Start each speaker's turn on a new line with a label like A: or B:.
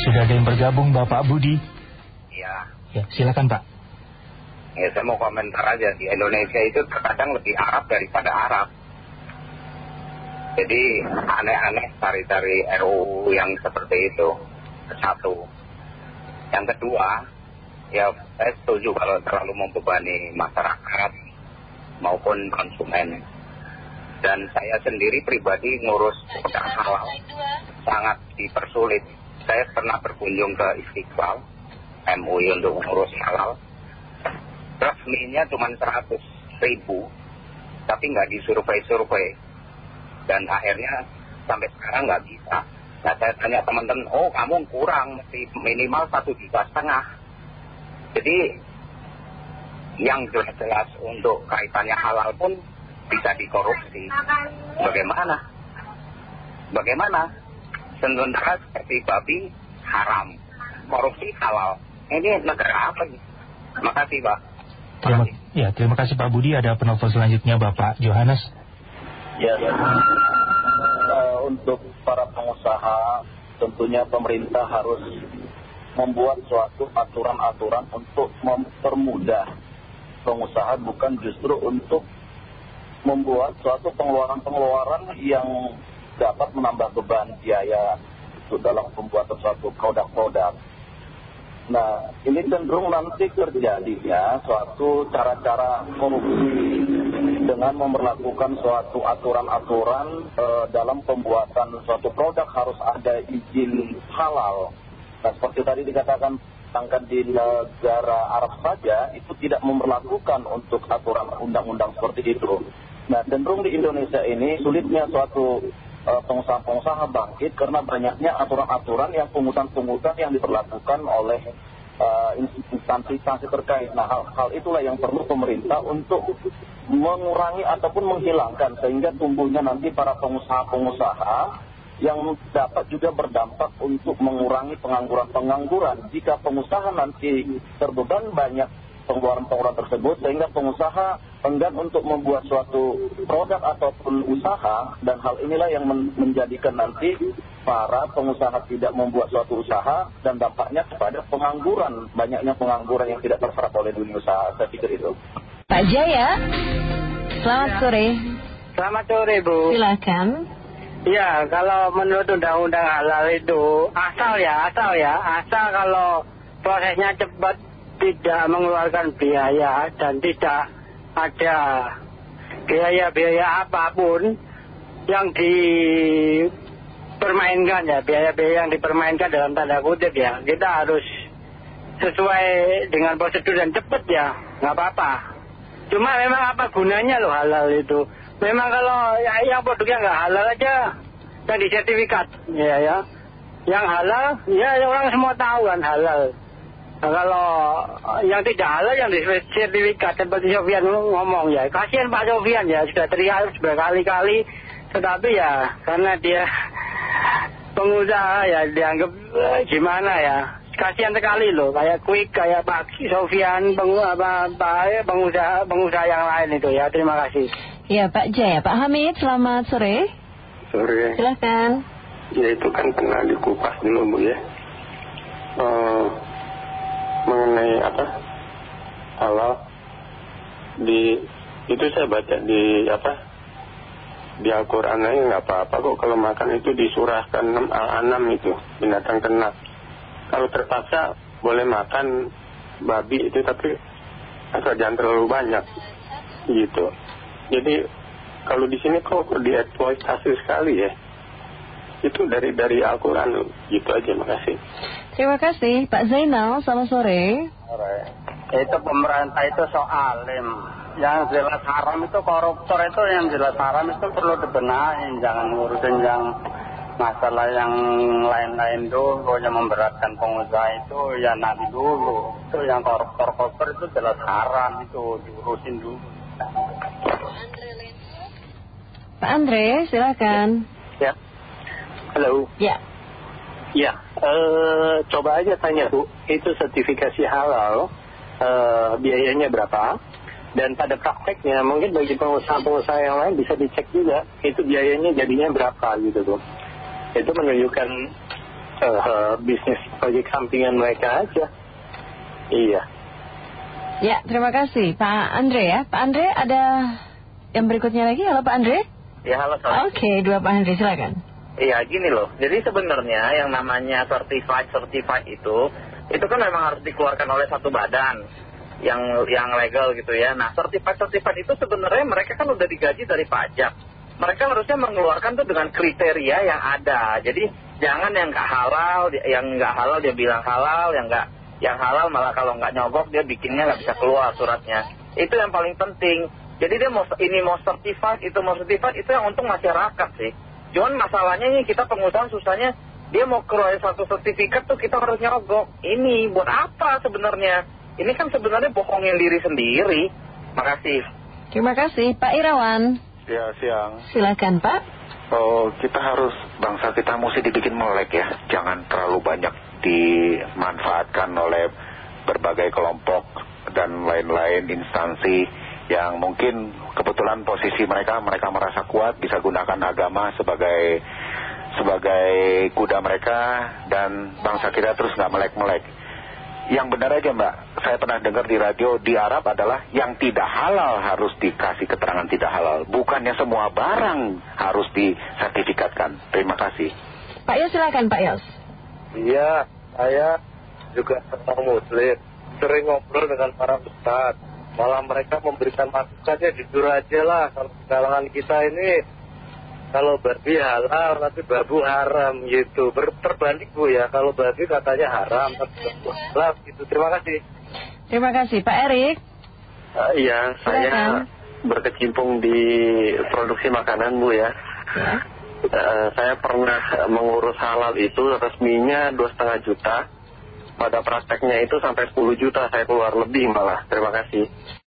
A: Sudah ada yang bergabung Bapak Budi.
B: Iya.
A: Ya, silakan Pak.
B: Ya, saya mau komentar aja. Di Indonesia itu terkadang lebih Arab daripada Arab. Jadi aneh-aneh cari-cari RUU yang seperti itu. Satu. Yang kedua, ya saya setuju kalau terlalu membebani masyarakat maupun konsumen. Dan saya sendiri pribadi ngurus produk halal sangat dipersulit. Saya pernah berkunjung ke Istiqlal, MUI untuk ngurus halal. Resminya cuma 100 ribu, tapi nggak disurvei-survei. Dan akhirnya sampai sekarang nggak bisa. Nah saya tanya teman-teman, oh kamu kurang, mesti minimal satu juta setengah. Jadi yang jelas-jelas untuk kaitannya halal pun bisa dikorupsi. Bagaimana? Bagaimana? Sementara seperti babi haram, korupsi halal. Ini negara apa nih? Terima kasih Pak.
A: Terima, ya, terima kasih Pak Budi. Ada penelpon selanjutnya Bapak Johannes.
C: Ya, uh, untuk para pengusaha tentunya pemerintah harus membuat suatu aturan-aturan untuk mempermudah pengusaha bukan justru untuk membuat suatu pengeluaran-pengeluaran yang dapat menambah beban biaya itu dalam pembuatan suatu produk-produk. Nah, ini cenderung nanti terjadinya suatu cara-cara korupsi dengan memperlakukan suatu aturan-aturan eh, dalam pembuatan suatu produk harus ada izin halal. Nah, seperti tadi dikatakan sedangkan di negara Arab saja itu tidak memperlakukan untuk aturan undang-undang seperti itu. Nah, cenderung di Indonesia ini sulitnya suatu pengusaha-pengusaha bangkit karena banyaknya aturan-aturan yang pungutan-pungutan yang diperlakukan oleh instansi-instansi terkait. Nah, hal, hal itulah yang perlu pemerintah untuk mengurangi ataupun menghilangkan sehingga tumbuhnya nanti para pengusaha-pengusaha yang dapat juga berdampak untuk mengurangi pengangguran-pengangguran. Jika pengusaha nanti terbeban banyak pengeluaran-pengeluaran tersebut sehingga pengusaha enggan untuk membuat suatu produk ataupun usaha dan hal inilah yang menjadikan nanti para pengusaha tidak membuat suatu usaha dan dampaknya kepada pengangguran banyaknya pengangguran yang tidak terserap oleh dunia usaha. Saya pikir itu.
D: Pak Jaya selamat sore.
E: Selamat sore Bu.
D: Silakan.
E: Ya, kalau menurut undang-undang halal itu asal ya, asal ya, asal kalau prosesnya cepat tidak mengeluarkan biaya dan tidak ada biaya-biaya apa pun yang dipermainkan ya, biaya-biaya yang dipermainkan dalam tanda kutip ya. Kita harus sesuai dengan prosedur dan cepat ya, nggak apa-apa. Cuma memang apa gunanya loh halal itu? Memang kalau ya, yang produknya nggak halal aja yang disertifikat ya ya yang halal ya orang semua tahu kan halal kalau yang tidak halal yang disertifikat seperti Sofian ngomong ya kasihan Pak Sofian ya sudah teriak berkali-kali tetapi ya karena dia pengusaha ya dianggap gimana ya kasihan sekali loh. Kayak quick kayak Pak Sofian pengusaha, pengusaha pengusaha yang lain itu ya. Terima kasih.
D: Ya Pak Jaya, Pak Hamid selamat sore.
F: Sore.
D: Silahkan
F: Ya itu kan pernah dikupas dulu Bu ya. Uh, Apa Halal Di Itu saya baca di apa Di Al-Quran aja nggak apa-apa kok. Kalau makan itu disurahkan Al-Anam itu Binatang ternak. Kalau terpaksa boleh makan Babi itu tapi Asal jangan terlalu banyak. Gitu. Jadi kalau di sini kok dieksploitasi sekali ya. Itu dari dari Al-Quran gitu aja, makasih.
D: Terima kasih Pak Zainal, selamat sore.
E: Sore. Itu pemerintah itu soalim. Yang jelas haram itu koruptor itu yang jelas haram itu perlu dibenahi. Jangan ngurusin yang masalah yang lain-lain dulu yang memberatkan pengusaha itu ya nanti dulu. Itu yang koruptor-koruptor itu jelas haram itu diurusin dulu.
D: Pak Andre, silakan.
G: Ya. Halo.
D: Ya.
G: Ya, uh, coba aja tanya Bu, itu sertifikasi halal, uh, biayanya berapa? Dan pada prakteknya, mungkin bagi pengusaha-pengusaha yang lain bisa dicek juga, itu biayanya jadinya berapa gitu Bu. Itu menunjukkan
H: eh, bisnis proyek sampingan mereka aja. Iya.
D: Ya, terima kasih Pak Andre ya. Pak Andre ada yang berikutnya lagi? Halo Pak Andre?
I: Ya halo Sob.
D: Oke, dua Pak Andre silakan.
I: Iya gini loh, jadi sebenarnya yang namanya certified certified itu, itu kan memang harus dikeluarkan oleh satu badan yang yang legal gitu ya. Nah certified certified itu sebenarnya mereka kan udah digaji dari pajak. Mereka harusnya mengeluarkan tuh dengan kriteria yang ada. Jadi jangan yang nggak halal, yang nggak halal dia bilang halal, yang nggak yang halal malah kalau nggak nyogok dia bikinnya nggak bisa keluar suratnya. Itu yang paling penting. Jadi dia mau ini mau certified, itu mau certified, itu yang untung masyarakat sih. Cuman masalahnya nih kita pengusaha susahnya dia mau keluar satu sertifikat tuh kita harus nyogok. Ini buat apa sebenarnya? Ini kan sebenarnya bohongin diri sendiri. Makasih.
D: Terima kasih Pak Irawan.
J: Ya siang.
D: Silakan Pak.
J: Oh kita harus bangsa kita mesti dibikin melek ya. Jangan terlalu banyak dimanfaatkan oleh berbagai kelompok dan lain-lain instansi yang mungkin kebetulan posisi mereka mereka merasa kuat bisa gunakan agama sebagai sebagai kuda mereka dan bangsa kita terus nggak melek-melek. Yang benar aja mbak, saya pernah dengar di radio di Arab adalah yang tidak halal harus dikasih keterangan tidak halal. Bukannya semua barang harus disertifikatkan. Terima kasih.
D: Pak Yos silakan Pak Yos.
K: Iya, saya juga seorang muslim. Sering ngobrol dengan para ustadz malah mereka memberikan masukannya jujur aja lah kalau di kalangan kita ini kalau babi halal tapi babu haram gitu. Ber terbalik bu ya. Kalau babi katanya haram tapi babu halal gitu. Terima kasih.
D: Terima kasih. Pak Erik?
H: Uh, iya saya berkecimpung di produksi makanan bu ya, ya. Uh, saya pernah mengurus halal itu resminya dua setengah juta pada prakteknya itu sampai 10 juta saya keluar lebih malah. Terima kasih.